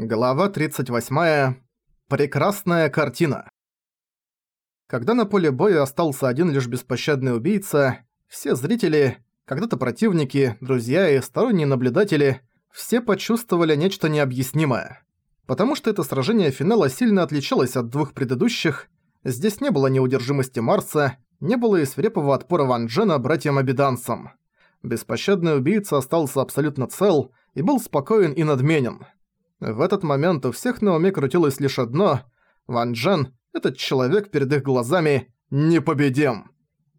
Глава 38. Прекрасная картина. Когда на поле боя остался один лишь беспощадный убийца, все зрители, когда-то противники, друзья и сторонние наблюдатели, все почувствовали нечто необъяснимое. Потому что это сражение финала сильно отличалось от двух предыдущих, здесь не было неудержимости Марса, не было и свирепого отпора Ван Джена братьям-обиданцам. Беспощадный убийца остался абсолютно цел и был спокоен и надменен – в этот момент у всех на уме крутилось лишь одно – Ван Джен, этот человек перед их глазами, непобедим.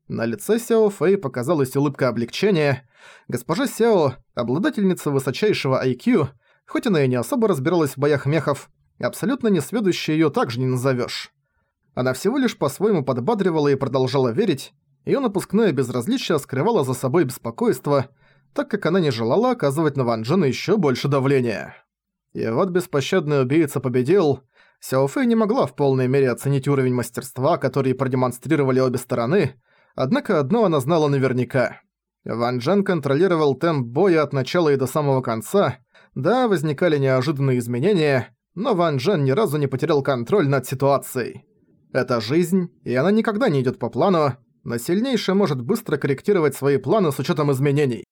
На лице Сяо Фэй показалась улыбка облегчения. Госпожа Сяо, обладательница высочайшего IQ, хоть она и не особо разбиралась в боях мехов, абсолютно несведущей её также не назовёшь. Она всего лишь по-своему подбадривала и продолжала верить, её напускное безразличие скрывало за собой беспокойство, так как она не желала оказывать на Ван Джена ещё больше давления. И вот беспощадный убийца победил. Сяофэй не могла в полной мере оценить уровень мастерства, который продемонстрировали обе стороны, однако одно она знала наверняка. Ван Джен контролировал темп боя от начала и до самого конца. Да, возникали неожиданные изменения, но Ван Джен ни разу не потерял контроль над ситуацией. Это жизнь, и она никогда не идёт по плану, но сильнейший может быстро корректировать свои планы с учётом изменений.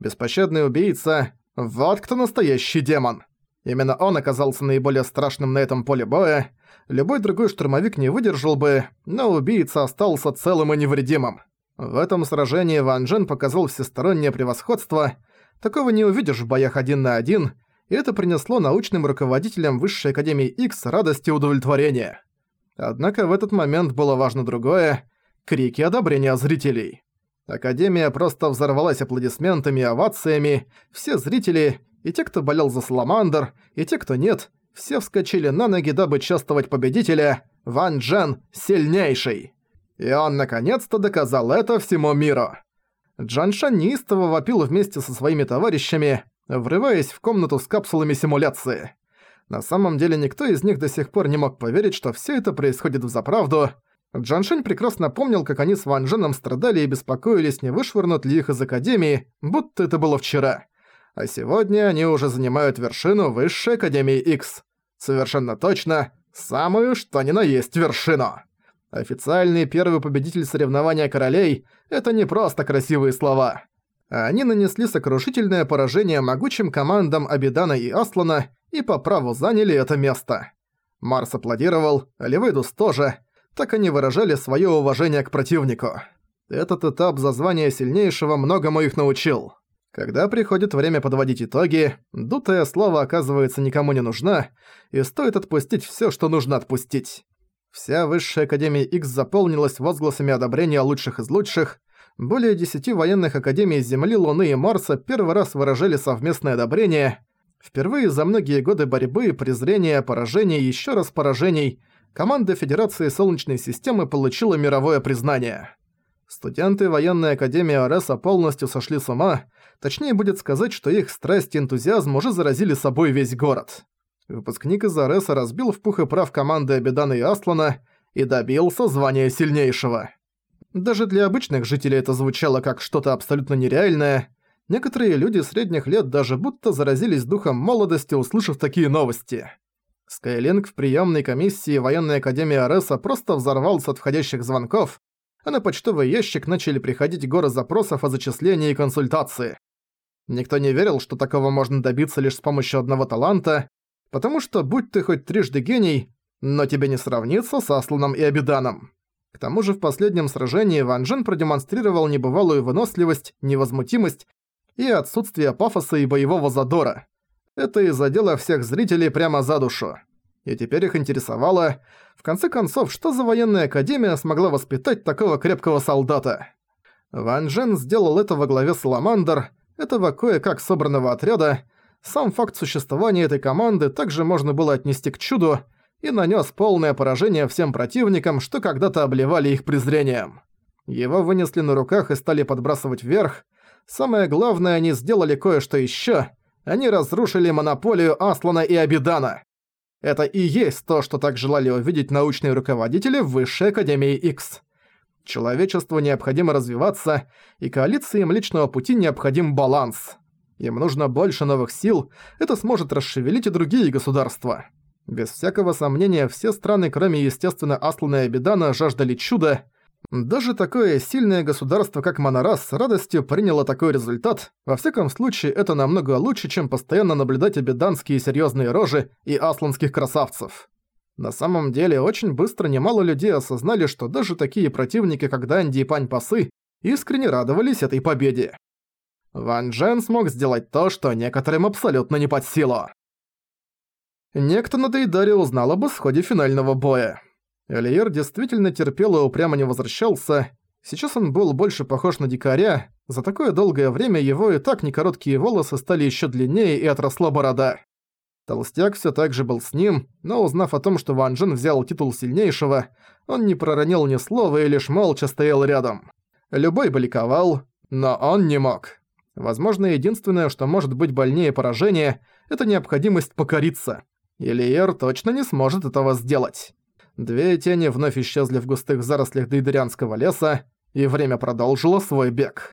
Беспощадный убийца – вот кто настоящий демон. Именно он оказался наиболее страшным на этом поле боя. Любой другой штурмовик не выдержал бы, но убийца остался целым и невредимым. В этом сражении Ван Джен показал всестороннее превосходство. Такого не увидишь в боях один на один, и это принесло научным руководителям Высшей Академии X радость и удовлетворение. Однако в этот момент было важно другое — крики одобрения зрителей. Академия просто взорвалась аплодисментами и овациями, все зрители, и те, кто болел за Саламандр, и те, кто нет, все вскочили на ноги, дабы чествовать победителя Ван Джен сильнейший. И он наконец-то доказал это всему миру. Джаншан неистово вопил вместе со своими товарищами, врываясь в комнату с капсулами симуляции. На самом деле никто из них до сих пор не мог поверить, что все это происходит взаправду. Джаншень прекрасно помнил, как они с Ван Дженом страдали и беспокоились, не вышвырнут ли их из Академии, будто это было вчера а сегодня они уже занимают вершину Высшей Академии X. Совершенно точно, самую что ни на есть вершину. Официальный первый победитель соревнования королей – это не просто красивые слова. Они нанесли сокрушительное поражение могучим командам Абидана и Аслана и по праву заняли это место. Марс аплодировал, Ливейдус тоже. Так они выражали свое уважение к противнику. Этот этап за звание сильнейшего многому их научил. Когда приходит время подводить итоги, дутое слово оказывается никому не нужна, и стоит отпустить всё, что нужно отпустить. Вся Высшая Академия X заполнилась возгласами одобрения лучших из лучших. Более десяти военных академий Земли, Луны и Марса первый раз выражали совместное одобрение. Впервые за многие годы борьбы, презрения, поражений и ещё раз поражений команда Федерации Солнечной системы получила мировое признание. Студенты военной академии Ареса полностью сошли с ума, точнее будет сказать, что их страсть и энтузиазм уже заразили собой весь город. Выпускник из Ареса разбил в пух и прав команды Абидана и Аслана и добился звания сильнейшего. Даже для обычных жителей это звучало как что-то абсолютно нереальное. Некоторые люди средних лет даже будто заразились духом молодости, услышав такие новости. Скайлинг в приемной комиссии военной академии Ареса просто взорвался от входящих звонков, а на почтовый ящик начали приходить горы запросов о зачислении и консультации. Никто не верил, что такого можно добиться лишь с помощью одного таланта, потому что будь ты хоть трижды гений, но тебе не сравнится с Асланом и Абиданом. К тому же в последнем сражении Ван Джен продемонстрировал небывалую выносливость, невозмутимость и отсутствие пафоса и боевого задора. Это и задело всех зрителей прямо за душу и теперь их интересовало, конце концов, что за военная академия смогла воспитать такого крепкого солдата. Ван Джен сделал это во главе Саламандр, этого кое-как собранного отряда. Сам факт существования этой команды также можно было отнести к чуду и нанес полное поражение всем противникам, что когда-то обливали их презрением. Его вынесли на руках и стали подбрасывать вверх. Самое главное, они сделали кое-что еще. Они разрушили монополию Аслана и Абидана. Это и есть то, что так желали увидеть научные руководители Высшей Академии X. Человечеству необходимо развиваться, и коалициям Млечного Пути необходим баланс. Им нужно больше новых сил, это сможет расшевелить и другие государства. Без всякого сомнения, все страны, кроме, естественно, Аслана и Абидана, жаждали чуда. Даже такое сильное государство, как Монорас, с радостью приняло такой результат. Во всяком случае, это намного лучше, чем постоянно наблюдать абиданские серьезные рожи и асланских красавцев. На самом деле, очень быстро немало людей осознали, что даже такие противники, как Данди и Пань Пасы, искренне радовались этой победе. Ван Джен смог сделать то, что некоторым абсолютно не под силу. Некто на Дейдаре узнал об исходе финального боя. Элиер действительно терпел и упрямо не возвращался. Сейчас он был больше похож на дикаря. За такое долгое время его и так некороткие волосы стали еще длиннее и отросла борода. Толстяк все так же был с ним, но узнав о том, что Ван Джен взял титул сильнейшего, он не проронил ни слова и лишь молча стоял рядом. Любой бы ликовал, но он не мог. Возможно, единственное, что может быть больнее поражения, это необходимость покориться. Ильер точно не сможет этого сделать. Две тени вновь исчезли в густых зарослях дейдерианского леса, и время продолжило свой бег.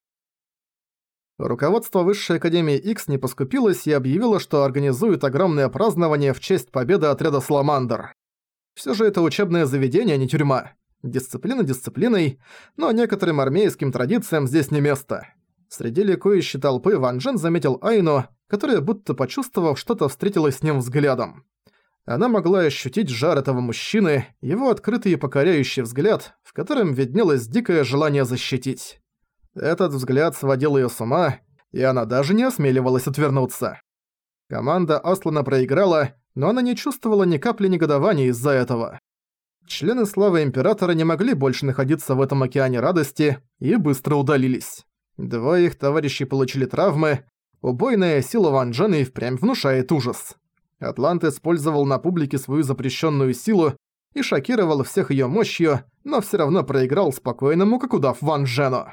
Руководство Высшей Академии X не поскупилось и объявило, что организует огромное празднование в честь победы отряда «Саламандр». Всё же это учебное заведение, а не тюрьма. Дисциплина дисциплиной, но некоторым армейским традициям здесь не место. Среди ликующей толпы Ван Джен заметил Айну, которая, будто почувствовав что-то, встретилась с ним взглядом. Она могла ощутить жар этого мужчины, его открытый и покоряющий взгляд, в котором виднелось дикое желание защитить. Этот взгляд сводил её с ума, и она даже не осмеливалась отвернуться. Команда Аслана проиграла, но она не чувствовала ни капли негодования из-за этого. Члены Славы Императора не могли больше находиться в этом океане радости и быстро удалились. Двое их товарищей получили травмы, убойная сила Ван Джена впрямь внушает ужас. Атлант использовал на публике свою запрещенную силу и шокировал всех ее мощью, но все равно проиграл спокойному, как удав Ван Джену.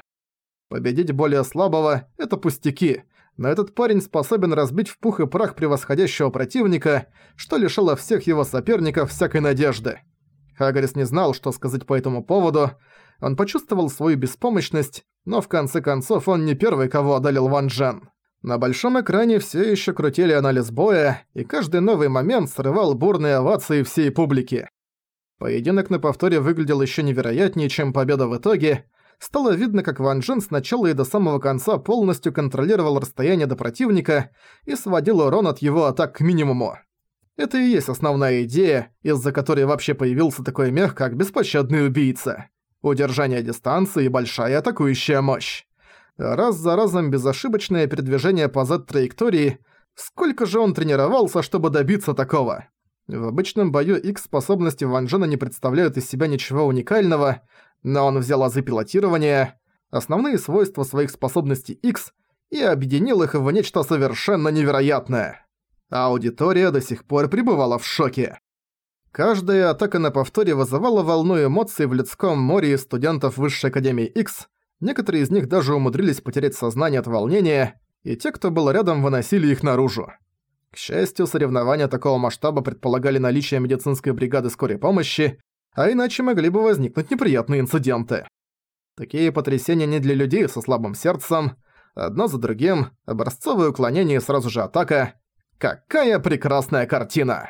Победить более слабого – это пустяки, но этот парень способен разбить в пух и прах превосходящего противника, что лишило всех его соперников всякой надежды. Хагарис не знал, что сказать по этому поводу, он почувствовал свою беспомощность, но в конце концов он не первый, кого одолел Ван Джен. На большом экране все еще крутили анализ боя, и каждый новый момент срывал бурные овации всей публики. Поединок на повторе выглядел еще невероятнее, чем победа в итоге. Стало видно, как Ван Джен с начала и до самого конца полностью контролировал расстояние до противника и сводил урон от его атак к минимуму. Это и есть основная идея, из-за которой вообще появился такой мех, как беспощадный убийца. Удержание дистанции и большая атакующая мощь раз за разом безошибочное передвижение по Z-траектории, сколько же он тренировался, чтобы добиться такого? В обычном бою X способности Ван Джена не представляют из себя ничего уникального, но он взял азы пилотирования, основные свойства своих способностей X и объединил их в нечто совершенно невероятное. Аудитория до сих пор пребывала в шоке. Каждая атака на повторе вызывала волну эмоций в людском море студентов Высшей Академии X, Некоторые из них даже умудрились потерять сознание от волнения, и те, кто был рядом, выносили их наружу. К счастью, соревнования такого масштаба предполагали наличие медицинской бригады скорой помощи, а иначе могли бы возникнуть неприятные инциденты. Такие потрясения не для людей со слабым сердцем. Одно за другим, образцовое уклонение и сразу же атака. Какая прекрасная картина!